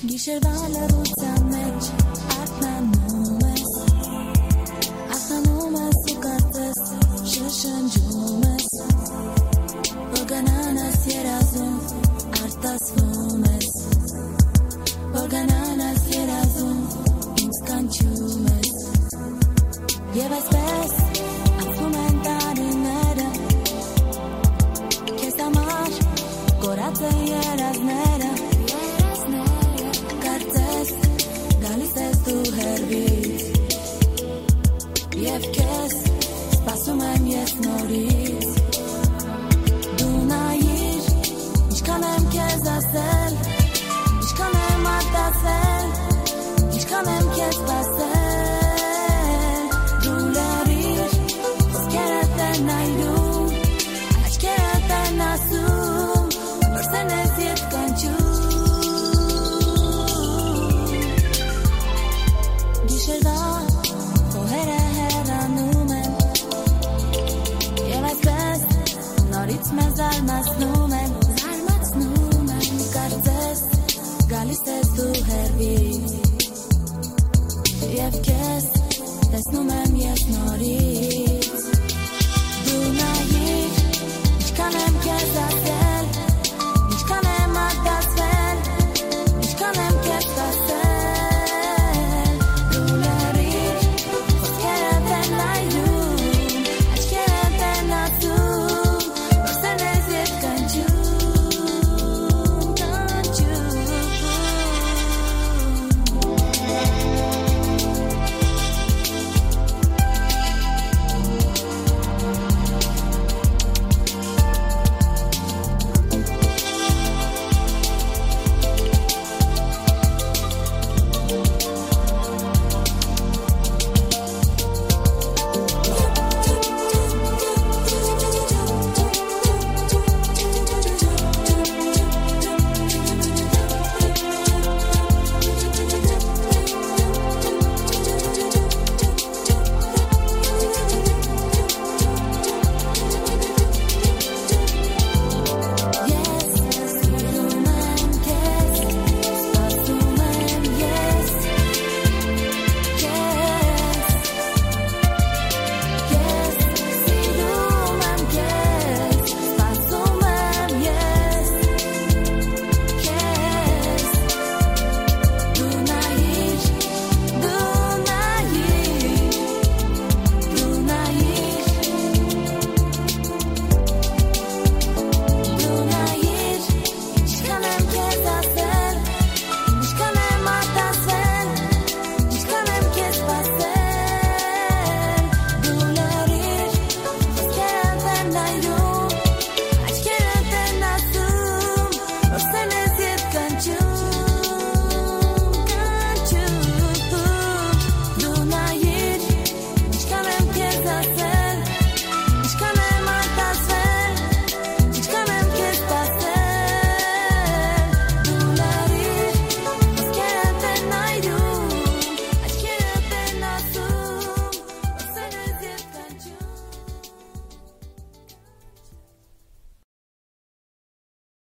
Diceva la rossa llevas Շրջվա Հողերը հեռանում են Եվ այսպես նորից մեզ զարմացնում են Զարմացնում են Կարծես գալիս ես դու հերվի Եվ կես տեսնում եմ ես նորից